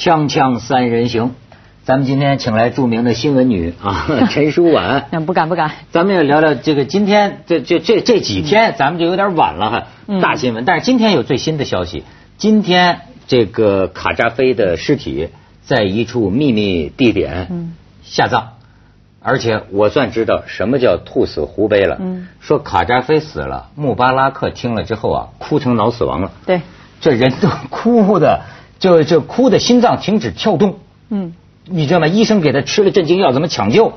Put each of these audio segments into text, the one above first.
锵锵三人行，咱们今天请来著名的新闻女啊，陈淑婉。那 不敢不敢。咱们要聊聊这个今天这这这这几天，咱们就有点晚了哈。大新闻，但是今天有最新的消息，今天这个卡扎菲的尸体在一处秘密地点下葬，而且我算知道什么叫兔死狐悲了。说卡扎菲死了，穆巴拉克听了之后啊，哭成脑死亡了。对，这人都 哭的。就就哭的心脏停止跳动，嗯，你知道吗？医生给他吃了镇静药，怎么抢救？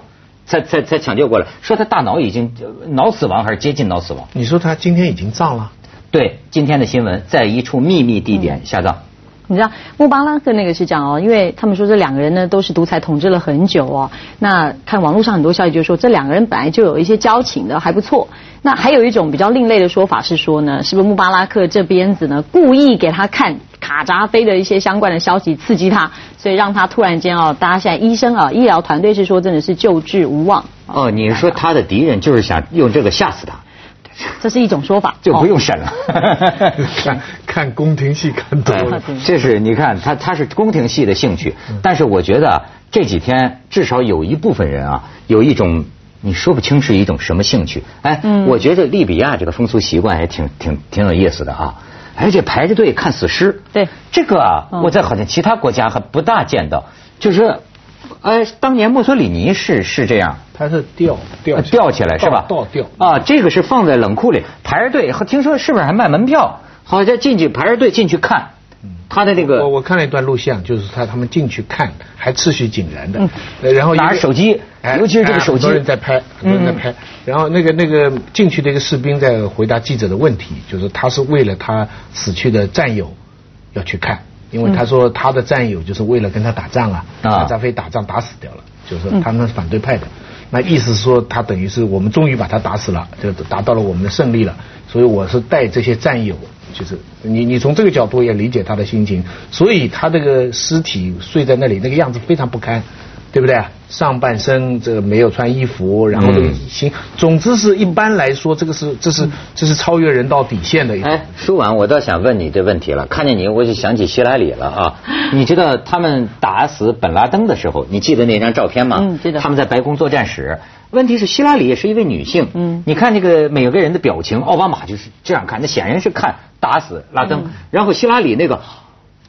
才才才抢救过来，说他大脑已经脑死亡还是接近脑死亡？你说他今天已经葬了？对，今天的新闻在一处秘密地点下葬。你知道穆巴拉克那个是这样哦，因为他们说这两个人呢都是独裁统治了很久哦。那看网络上很多消息就说这两个人本来就有一些交情的，还不错。那还有一种比较另类的说法是说呢，是不是穆巴拉克这边子呢故意给他看卡扎菲的一些相关的消息，刺激他，所以让他突然间哦，大家现在医生啊医疗团队是说真的是救治无望。哦，你是说他的敌人就是想用这个吓死他？这是一种说法，就不用审了。看 看宫廷戏看多了，这是你看他他是宫廷戏的兴趣，但是我觉得这几天至少有一部分人啊，有一种你说不清是一种什么兴趣。哎，我觉得利比亚这个风俗习惯也挺挺挺有意思的啊，而且排着队看死尸。对，这个啊，我在好像其他国家还不大见到，就是。哎，当年墨索里尼是是这样，他是吊吊吊起来是吧？倒吊啊，这个是放在冷库里排着队，听说是不是还卖门票？好像进去排着队进去看，他的那个我我看了一段录像，就是他他们进去看还秩序井然的，然后拿着手机，尤其是这个手机，很多人在拍，很多人在拍，然后那个那个进去的一个士兵在回答记者的问题，就是他是为了他死去的战友要去看。因为他说他的战友就是为了跟他打仗啊，卡扎菲打仗打死掉了，就是他们是反对派的，那意思是说他等于是我们终于把他打死了，就达到了我们的胜利了，所以我是带这些战友，就是你你从这个角度也理解他的心情，所以他这个尸体睡在那里那个样子非常不堪。对不对？上半身这个没有穿衣服，然后这个行，总之是一般来说，这个是这是这是超越人道底线的。哎，说完我倒想问你这问题了。看见你我就想起希拉里了啊！你知道他们打死本拉登的时候，你记得那张照片吗？嗯，记得。他们在白宫作战室。问题是希拉里也是一位女性。嗯。你看那个每个人的表情，奥巴马就是这样看，那显然是看打死拉登。然后希拉里那个，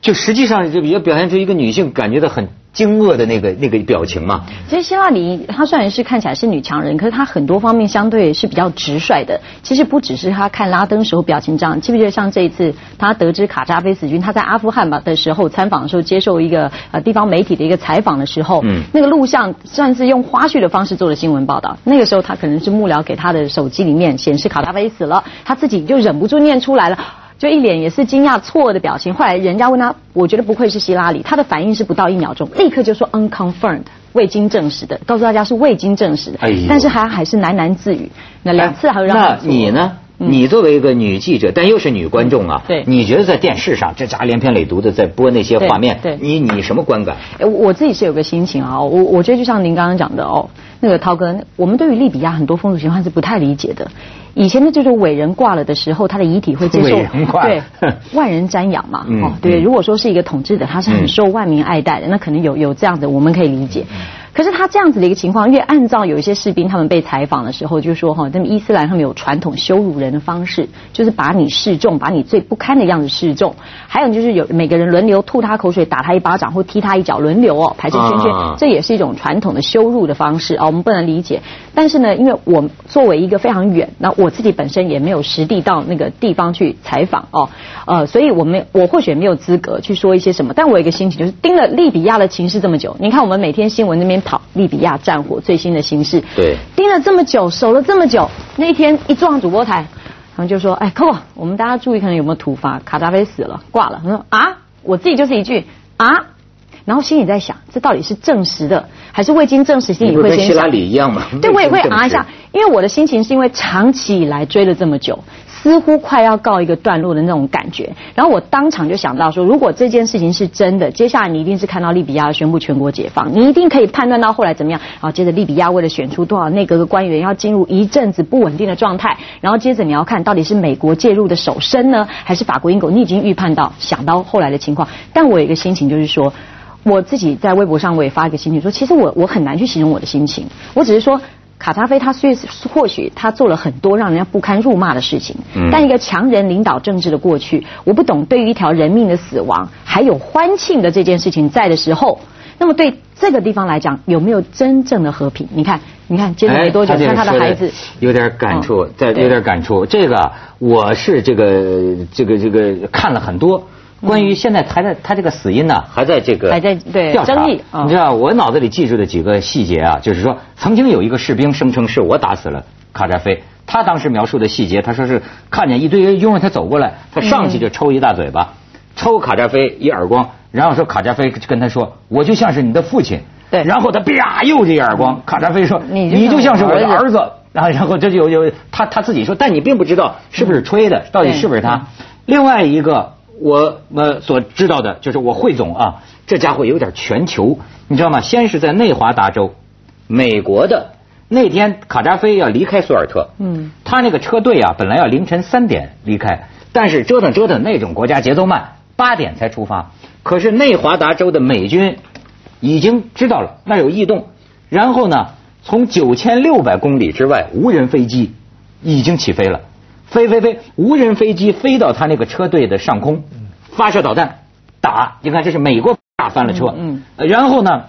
就实际上就也表现出一个女性感觉到很。惊愕的那个那个表情嘛。其实希拉里她虽然是看起来是女强人，可是她很多方面相对是比较直率的。其实不只是她看拉登时候表情这样，记不记得像这一次她得知卡扎菲死军，她在阿富汗吧的时候参访的时候，接受一个呃地方媒体的一个采访的时候，嗯，那个录像算是用花絮的方式做的新闻报道。那个时候她可能是幕僚给她的手机里面显示卡扎菲死了，她自己就忍不住念出来了。就一脸也是惊讶错愕的表情。后来人家问他，我觉得不愧是希拉里，他的反应是不到一秒钟，立刻就说 unconfirmed，未经证实的，告诉大家是未经证实的。哎但是还还是喃喃自语。那两次还让那你呢？你作为一个女记者，但又是女观众啊，对，你觉得在电视上这家连篇累牍的在播那些画面，对，你你什么观感？哎我自己是有个心情啊，我我觉得就像您刚刚讲的哦，那个涛哥，我们对于利比亚很多风俗习惯是不太理解的。以前的这种伟人挂了的时候，他的遗体会接受 对 万人瞻仰嘛？哦，对，如果说是一个统治者，他是很受万民爱戴的，那可能有有这样的，我们可以理解。可是他这样子的一个情况，因为按照有一些士兵他们被采访的时候就说哈，那么伊斯兰他们有传统羞辱人的方式，就是把你示众，把你最不堪的样子示众。还有就是有每个人轮流吐他口水，打他一巴掌或踢他一脚，轮流哦排成圈圈，这也是一种传统的羞辱的方式啊，我们不能理解。但是呢，因为我作为一个非常远，那我自己本身也没有实地到那个地方去采访哦，呃，所以我们我或许也没有资格去说一些什么。但我有一个心情就是盯了利比亚的情势这么久，你看我们每天新闻那边。跑利比亚战火最新的形势，对，盯了这么久，守了这么久，那一天一撞主播台，然后就说：“哎，扣，我们大家注意，可能有没有突发？卡扎菲死了，挂了。”他说：“啊，我自己就是一句啊。”然后心里在想，这到底是证实的还是未经证实？心里会先跟希拉里一样嘛？对，我也会啊一下，因为我的心情是因为长期以来追了这么久。似乎快要告一个段落的那种感觉，然后我当场就想到说，如果这件事情是真的，接下来你一定是看到利比亚宣布全国解放，你一定可以判断到后来怎么样。然后接着利比亚为了选出多少内阁的官员，要进入一阵子不稳定的状态，然后接着你要看到底是美国介入的手伸呢，还是法国、英国？你已经预判到想到后来的情况，但我有一个心情就是说。我自己在微博上我也发一个心情，说其实我我很难去形容我的心情，我只是说。卡扎菲他虽或许他做了很多让人家不堪辱骂的事情，但一个强人领导政治的过去，我不懂对于一条人命的死亡还有欢庆的这件事情在的时候，那么对这个地方来讲有没有真正的和平？你看，你看接着没多久，看他的孩子有点感触，在有点感触。这个我是这个这个这个看了很多。关于现在还在他这个死因呢，还在这个还在对调查。你知道我脑子里记住的几个细节啊，就是说曾经有一个士兵声称是我打死了卡扎菲，他当时描述的细节，他说是看见一堆人拥着他走过来，他上去就抽一大嘴巴，抽卡扎菲一耳光，然后说卡扎菲跟他说我就像是你的父亲，对，然后他啪又这一耳光，卡扎菲说你就像是我的儿子，然后然后这就有他他自己说，但你并不知道是不是吹的，到底是不是他。另外一个。我们所知道的就是我汇总啊，这家伙有点全球，你知道吗？先是在内华达州，美国的那天卡扎菲要离开苏尔特，嗯，他那个车队啊，本来要凌晨三点离开，但是折腾折腾那种国家节奏慢，八点才出发。可是内华达州的美军已经知道了那有异动，然后呢，从九千六百公里之外，无人飞机已经起飞了。飞飞飞，无人飞机飞到他那个车队的上空，发射导弹打。你看，这是美国打翻了车。嗯，然后呢，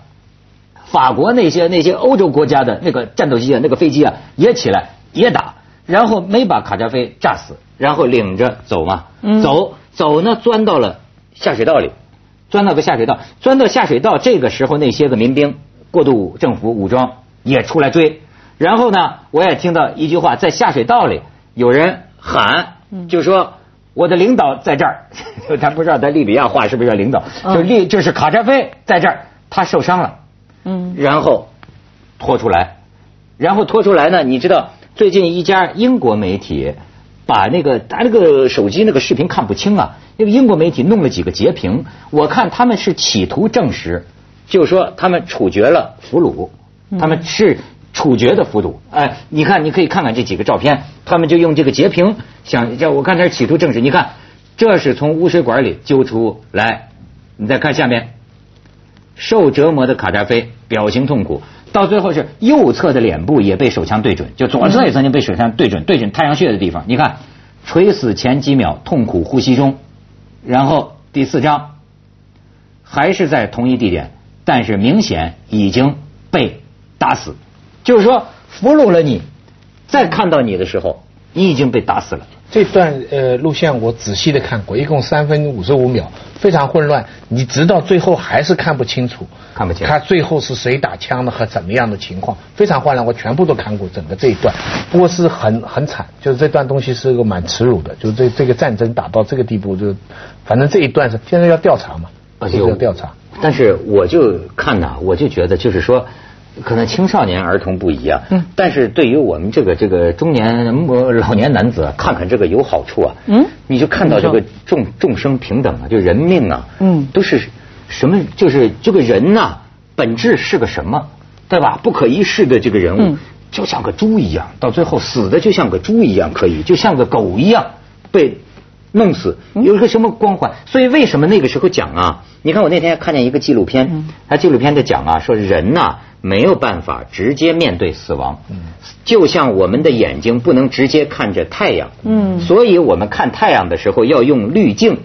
法国那些那些欧洲国家的那个战斗机啊，那个飞机啊也起来也打，然后没把卡扎菲炸死，然后领着走嘛，走走呢，钻到了下水道里，钻到个下水道，钻到下水道。这个时候，那些个民兵过渡政府武装也出来追，然后呢，我也听到一句话，在下水道里有人。喊，就说我的领导在这儿，他不知道在利比亚话是不是叫领导，就利就是卡扎菲在这儿，他受伤了，嗯，然后拖出来，然后拖出来呢，你知道最近一家英国媒体把那个他那个手机那个视频看不清啊，那个英国媒体弄了几个截屏，我看他们是企图证实，就是说他们处决了俘虏，他们是。处决的幅度，哎，你看，你可以看看这几个照片，他们就用这个截屏，想叫我看，这企图证实。你看，这是从污水管里揪出来，你再看下面，受折磨的卡扎菲表情痛苦，到最后是右侧的脸部也被手枪对准，就左侧也曾经被手枪对准，对准太阳穴的地方。你看，垂死前几秒痛苦呼吸中，然后第四张还是在同一地点，但是明显已经被打死。就是说，俘虏了你，再看到你的时候，你已经被打死了。这段呃录像我仔细的看过，一共三分五十五秒，非常混乱，你直到最后还是看不清楚，看不清。他最后是谁打枪的和怎么样的情况，非常混乱。我全部都看过整个这一段，不过是很很惨，就是这段东西是个蛮耻辱的，就是这这个战争打到这个地步，就反正这一段是现在要调查嘛，而且要调查。但是我就看呐，我就觉得就是说。可能青少年儿童不一样，嗯，但是对于我们这个这个中年老年男子，看看这个有好处啊，嗯，你就看到这个众众生平等啊，就人命啊，嗯，都是什么？就是这个人呐，本质是个什么，对吧？不可一世的这个人物，就像个猪一样，到最后死的就像个猪一样，可以就像个狗一样被弄死，有一个什么光环？所以为什么那个时候讲啊？你看我那天看见一个纪录片，他纪录片在讲啊，说人呐。没有办法直接面对死亡，就像我们的眼睛不能直接看着太阳，嗯，所以我们看太阳的时候要用滤镜，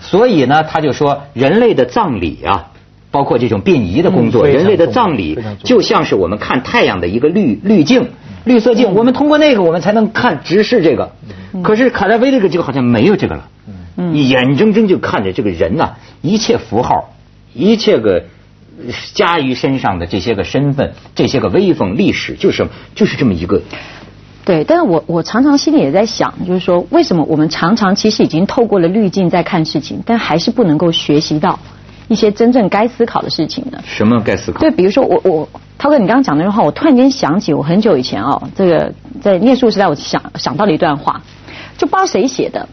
所以呢，他就说人类的葬礼啊，包括这种殡仪的工作，人类的葬礼就像是我们看太阳的一个滤滤镜、绿色镜，我们通过那个我们才能看直视这个。可是卡扎菲这个就好像没有这个了，你眼睁睁就看着这个人呐，一切符号，一切个。加于身上的这些个身份，这些个威风历史，就是就是这么一个。对，但是我我常常心里也在想，就是说，为什么我们常常其实已经透过了滤镜在看事情，但还是不能够学习到一些真正该思考的事情呢？什么该思考？对，比如说我我涛哥，你刚刚讲那句话，我突然间想起我很久以前哦，这个在念书时代，我想想到了一段话，就不知道谁写的，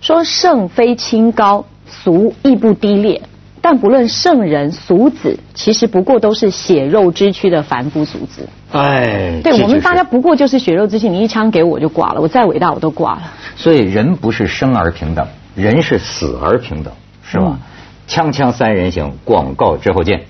说圣非清高，俗亦不低劣。但不论圣人俗子，其实不过都是血肉之躯的凡夫俗子。哎，对我们大家不过就是血肉之躯，你一枪给我就挂了，我再伟大我都挂了。所以人不是生而平等，人是死而平等，是吧？锵锵三人行，广告之后见。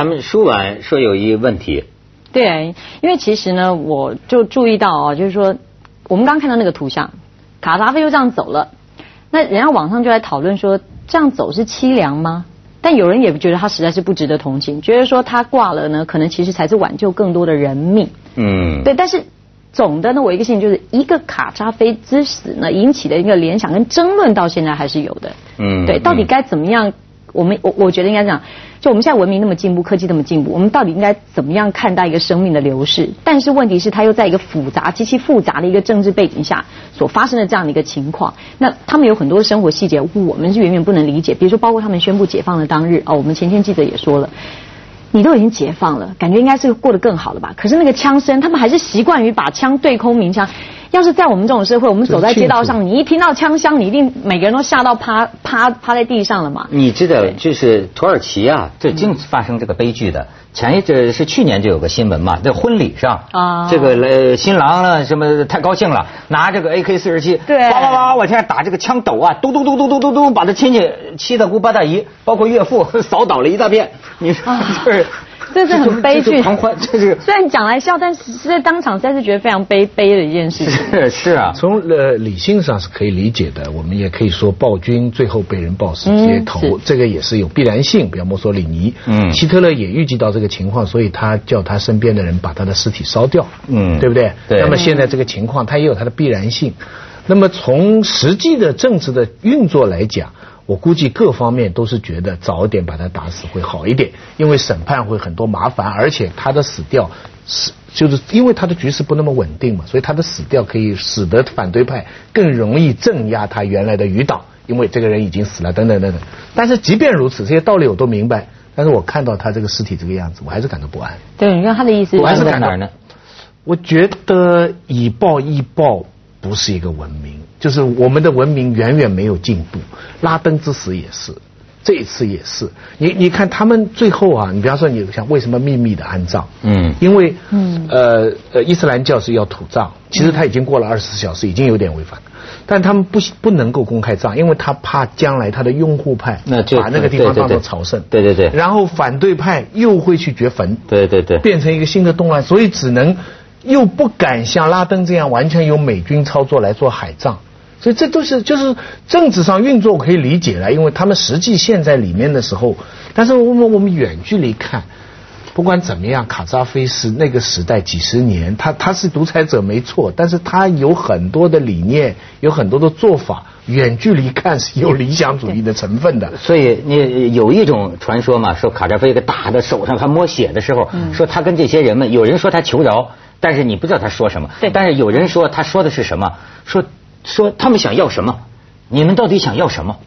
咱们舒婉说有一问题。对，因为其实呢，我就注意到啊，就是说，我们刚看到那个图像，卡扎菲就这样走了。那人家网上就在讨论说，这样走是凄凉吗？但有人也觉得他实在是不值得同情，觉得说他挂了呢，可能其实才是挽救更多的人命。嗯。对，但是总的呢，我一个信就是一个卡扎菲之死呢引起的一个联想跟争论，到现在还是有的。嗯。对，到底该怎么样？我们我我觉得应该这样，就我们现在文明那么进步，科技那么进步，我们到底应该怎么样看待一个生命的流逝？但是问题是，它又在一个复杂极其复杂的一个政治背景下所发生的这样的一个情况。那他们有很多生活细节，我们是远远不能理解。比如说，包括他们宣布解放的当日，哦，我们前天记者也说了，你都已经解放了，感觉应该是过得更好了吧？可是那个枪声，他们还是习惯于把枪对空鸣枪。要是在我们这种社会，我们走在街道上，你一听到枪响，你一定每个人都吓到趴趴趴在地上了嘛？你知道，就是土耳其啊，这经发生这个悲剧的。前一阵是去年就有个新闻嘛，在婚礼上，啊，这个呃新郎呢什么太高兴了，拿这个 AK 四十七，对，哇哇哇往前打这个枪斗啊，嘟嘟嘟嘟嘟嘟嘟，把他亲戚七大姑八大姨，包括岳父 扫倒了一大片。你说就是。这是很悲剧，狂欢，这是虽然讲来笑，但是在当场，实在是觉得非常悲悲的一件事情。是是啊，从呃理性上是可以理解的。我们也可以说，暴君最后被人暴死街头，这个也是有必然性。比如墨索里尼，嗯，希特勒也预计到这个情况，所以他叫他身边的人把他的尸体烧掉，嗯，对不对？对。那么现在这个情况，它也有它的必然性。那么从实际的政治的运作来讲。我估计各方面都是觉得早点把他打死会好一点，因为审判会很多麻烦，而且他的死掉是就是因为他的局势不那么稳定嘛，所以他的死掉可以使得反对派更容易镇压他原来的余党，因为这个人已经死了等等等等。但是即便如此，这些道理我都明白，但是我看到他这个尸体这个样子，我还是感到不安。对，你看他的意思，我还是在哪儿呢？我觉得以暴易暴不是一个文明。就是我们的文明远远没有进步，拉登之死也是，这一次也是。你你看他们最后啊，你比方说你想为什么秘密的安葬？嗯，因为嗯呃呃伊斯兰教是要土葬，其实他已经过了二十四小时，已经有点违反，但他们不不能够公开葬，因为他怕将来他的拥护派把那个地方当做朝圣，对对对，然后反对派又会去掘坟，对对对，变成一个新的动乱，所以只能又不敢像拉登这样完全由美军操作来做海葬。所以这都是就是政治上运作可以理解了，因为他们实际陷在里面的时候，但是我们我们远距离看，不管怎么样，卡扎菲是那个时代几十年，他他是独裁者没错，但是他有很多的理念，有很多的做法，远距离看是有理想主义的成分的。所以你有一种传说嘛，说卡扎菲给打的手上还摸血的时候，说他跟这些人们，有人说他求饶，但是你不知道他说什么，对，但是有人说他说的是什么，说。说他们想要什么？你们到底想要什么？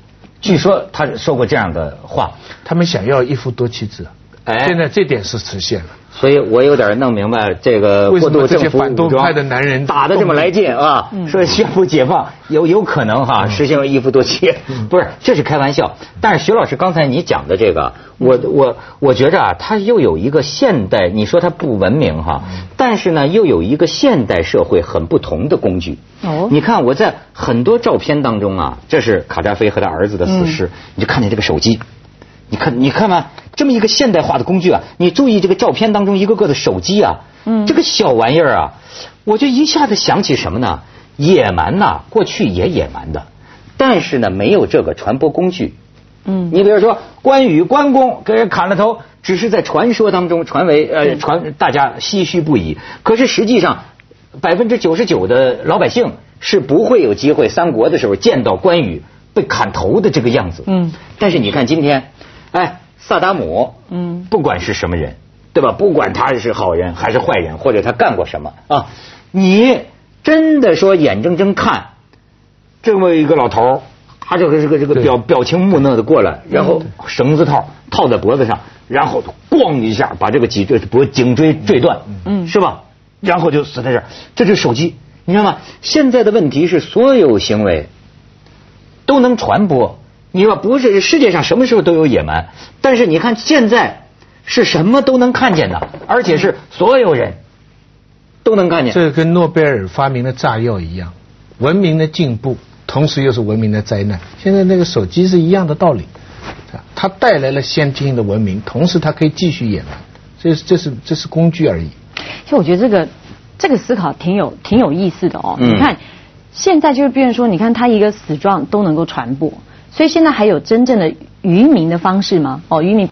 据说他说过这样的话，他们想要一夫多妻制。哎，现在这点是实现了。所以我有点弄明白这个过渡政府反动派的男人打的这么来劲啊！说宣布解放有有可能哈实行一夫多妻，不是这是开玩笑。但是徐老师刚才你讲的这个，我我我觉着啊，他又有一个现代，你说他不文明哈，但是呢又有一个现代社会很不同的工具。哦，你看我在很多照片当中啊，这是卡扎菲和他儿子的死尸，你就看见这个手机。你看，你看嘛，这么一个现代化的工具啊，你注意这个照片当中一个个的手机啊，嗯，这个小玩意儿啊，我就一下子想起什么呢？野蛮呐，过去也野蛮的，但是呢，没有这个传播工具。嗯，你比如说关羽关公给人砍了头，只是在传说当中传为呃传，大家唏嘘不已。可是实际上，百分之九十九的老百姓是不会有机会三国的时候见到关羽被砍头的这个样子。嗯，但是你看今天。哎，萨达姆，嗯，不管是什么人，对吧？不管他是好人还是坏人，或者他干过什么啊，你真的说眼睁睁看这么一个老头他这个这个这个表表情木讷的过来，然后绳子套套在脖子上，然后咣一下把这个脊椎脖颈椎坠断，嗯，是吧？然后就死在这儿。这是手机，你知道吗？现在的问题是，所有行为都能传播。你说不是世界上什么时候都有野蛮，但是你看现在是什么都能看见的，而且是所有人都能看见。这跟诺贝尔发明的炸药一样，文明的进步，同时又是文明的灾难。现在那个手机是一样的道理，它带来了先进的文明，同时它可以继续野蛮，这是这是这是工具而已。其实我觉得这个这个思考挺有挺有意思的哦。你看现在就是变成说，你看它一个死状都能够传播。所以现在还有真正的愚民的方式吗？哦，愚民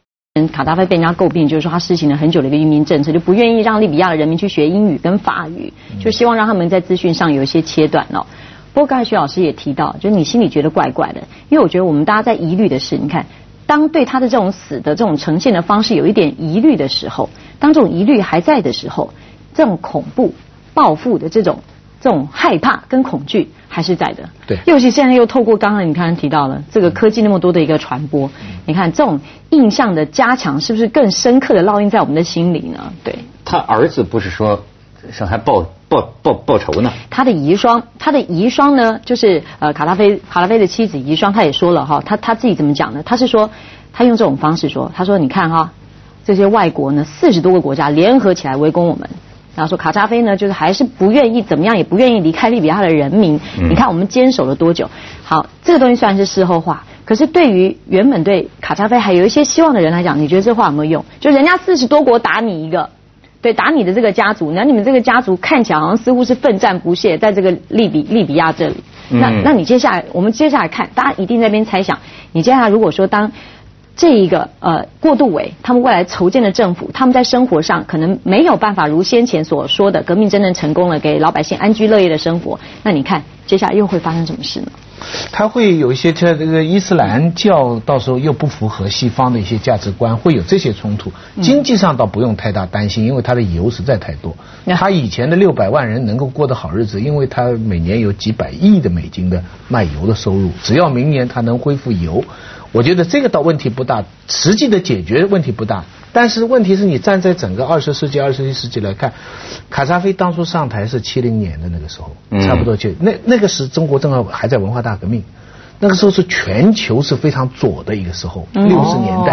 卡扎菲被人家诟病，就是说他实行了很久的一个移民政策，就不愿意让利比亚的人民去学英语跟法语，就希望让他们在资讯上有一些切断哦。不过刚才徐老师也提到，就是你心里觉得怪怪的，因为我觉得我们大家在疑虑的是，你看，当对他的这种死的这种呈现的方式有一点疑虑的时候，当这种疑虑还在的时候，这种恐怖报复的这种这种害怕跟恐惧。还是在的，对，尤其现在又透过刚刚你刚刚提到了这个科技那么多的一个传播，你看这种印象的加强，是不是更深刻的烙印在我们的心里呢？对，他儿子不是说想还报报报报仇呢？他的遗孀，他的遗孀呢，就是呃卡拉菲卡拉菲的妻子遗孀，他也说了哈，他他自己怎么讲呢？他是说他用这种方式说，他说你看哈，这些外国呢，四十多个国家联合起来围攻我们。然后说卡扎菲呢，就是还是不愿意怎么样，也不愿意离开利比亚的人民。你看我们坚守了多久？好，这个东西虽然是事后话，可是对于原本对卡扎菲还有一些希望的人来讲，你觉得这话有没有用？就人家四十多国打你一个，对，打你的这个家族，那你们这个家族看起来好像似乎是奋战不懈，在这个利比利比亚这里。那那你接下来，我们接下来看，大家一定在边猜想，你接下来如果说当。这一个呃过渡委，他们未来筹建的政府，他们在生活上可能没有办法如先前所说的革命真正成功了，给老百姓安居乐业的生活。那你看接下来又会发生什么事呢？他会有一些这这个伊斯兰教到时候又不符合西方的一些价值观，会有这些冲突。经济上倒不用太大担心，因为它的油实在太多。他以前的六百万人能够过得好日子，因为他每年有几百亿的美金的卖油的收入。只要明年他能恢复油。我觉得这个倒问题不大，实际的解决问题不大。但是问题是你站在整个二十世纪、二十一世纪来看，卡扎菲当初上台是七零年的那个时候，差不多就那那个时中国正好还在文化大革命，那个时候是全球是非常左的一个时候，六十年代，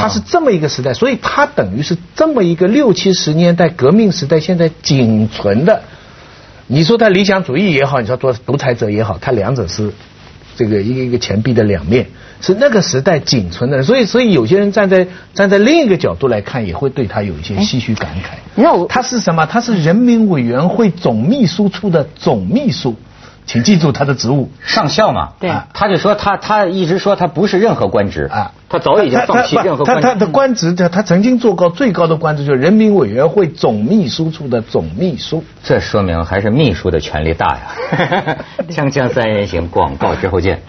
他是这么一个时代，所以他等于是这么一个六七十年代革命时代现在仅存的，你说他理想主义也好，你说做独裁者也好，他两者是。这个一个一个钱币的两面是那个时代仅存的，所以所以有些人站在站在另一个角度来看，也会对他有一些唏嘘感慨。你知道他是什么？他是人民委员会总秘书处的总秘书。请记住他的职务，上校嘛。对，他就说他他一直说他不是任何官职啊，他早已经放弃任何官职。他他的官职，他他曾经做过最高的官职，就是人民委员会总秘书处的总秘书。这说明还是秘书的权力大呀。锵锵三人行，广告之后见。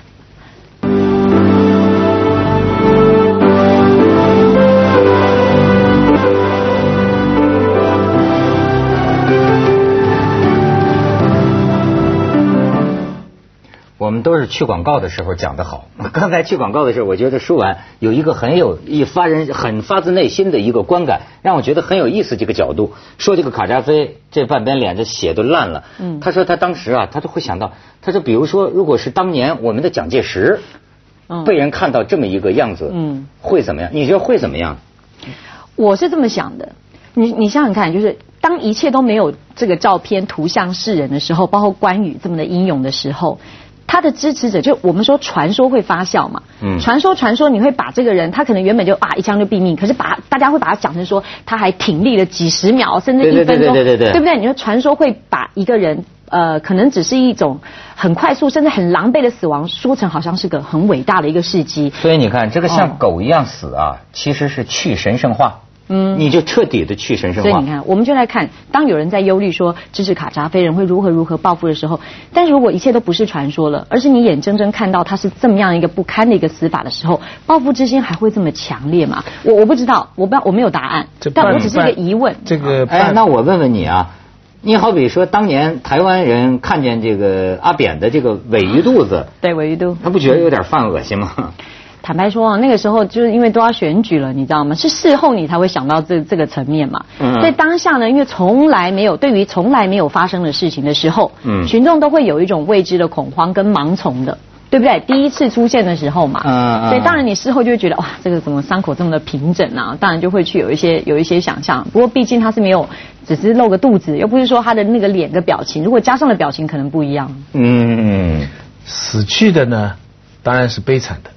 们都是去广告的时候讲的好。刚才去广告的时候，我觉得说完有一个很有一发人很发自内心的一个观感，让我觉得很有意思。这个角度说，这个卡扎菲这半边脸这血都烂了。嗯，他说他当时啊，他就会想到，他说比如说，如果是当年我们的蒋介石，被人看到这么一个样子，嗯，会怎么样？你觉得会怎么样？我是这么想的。你你想想看，就是当一切都没有这个照片图像示人的时候，包括关羽这么的英勇的时候。他的支持者就我们说传说会发酵嘛，嗯，传说传说你会把这个人他可能原本就啊一枪就毙命，可是把大家会把他讲成说他还挺立了几十秒甚至一分钟，对对对对对，对不对？你说传说会把一个人呃可能只是一种很快速甚至很狼狈的死亡说成好像是个很伟大的一个事迹。所以你看这个像狗一样死啊，其实是去神圣化。嗯，你就彻底的去神圣化。所以你看，我们就来看，当有人在忧虑说支持卡扎菲人会如何如何报复的时候，但是如果一切都不是传说了，而是你眼睁睁看到他是这么样一个不堪的一个死法的时候，报复之心还会这么强烈吗？我我不知道，我不我没有答案，但我只是一个疑问。这个，哎，那我问问你啊，你好比说当年台湾人看见这个阿扁的这个尾鱼肚子，对尾鱼肚，他不觉得有点犯恶心吗？坦白说啊，那个时候就是因为都要选举了，你知道吗？是事后你才会想到这这个层面嘛嗯。在当下呢，因为从来没有对于从来没有发生的事情的时候，嗯群众都会有一种未知的恐慌跟盲从的。对不对？第一次出现的时候嘛，嗯，所以当然你事后就会觉得哇，这个怎么伤口这么的平整啊？当然就会去有一些有一些想象。不过毕竟他是没有，只是露个肚子，又不是说他的那个脸的表情，如果加上了表情，可能不一样。嗯，死去的呢，当然是悲惨的，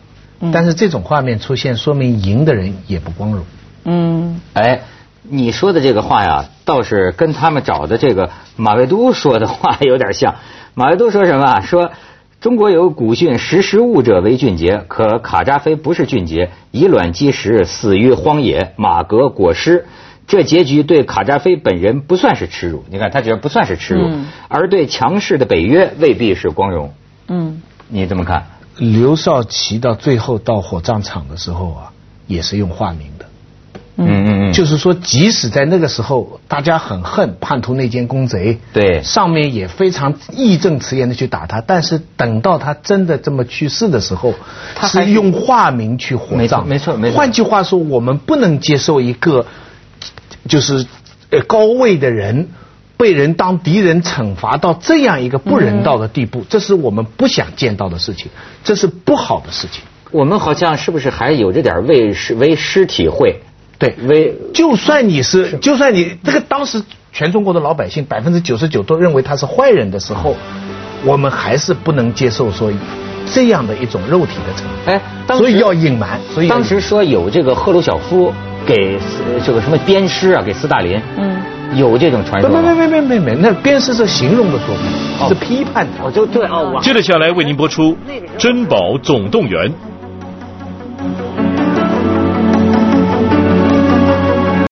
但是这种画面出现，说明赢的人也不光荣。嗯，哎，你说的这个话呀，倒是跟他们找的这个马未都说的话有点像。马未都说什么？说。中国有古训：“识时务者为俊杰。”可卡扎菲不是俊杰，以卵击石，死于荒野，马革裹尸。这结局对卡扎菲本人不算是耻辱。你看，他觉得不算是耻辱，而对强势的北约未必是光荣。嗯，你怎么看？刘少奇到最后到火葬场的时候啊，也是用化名的。嗯嗯嗯，就是说，即使在那个时候，大家很恨叛徒内奸公贼，对，上面也非常义正辞严的去打他，但是等到他真的这么去世的时候，他是用化名去火葬，没错没错。换句话说，我们不能接受一个就是呃高位的人被人当敌人惩罚到这样一个不人道的地步，这是我们不想见到的事情，这是不好的事情。我们好像是不是还有着点为尸为师体会？对，为就算你是，就算你这个当时全中国的老百姓百分之九十九都认为他是坏人的时候，我们还是不能接受说这样的一种肉体的惩罚。哎，所以要隐瞒。所以当时说有这个赫鲁晓夫给这个什么鞭尸啊，给斯大林。嗯，有这种传说。没没没没没没，那边是是形容的说法，是批判的。哦，就对哦。接着下来为您播出《珍宝总动员》。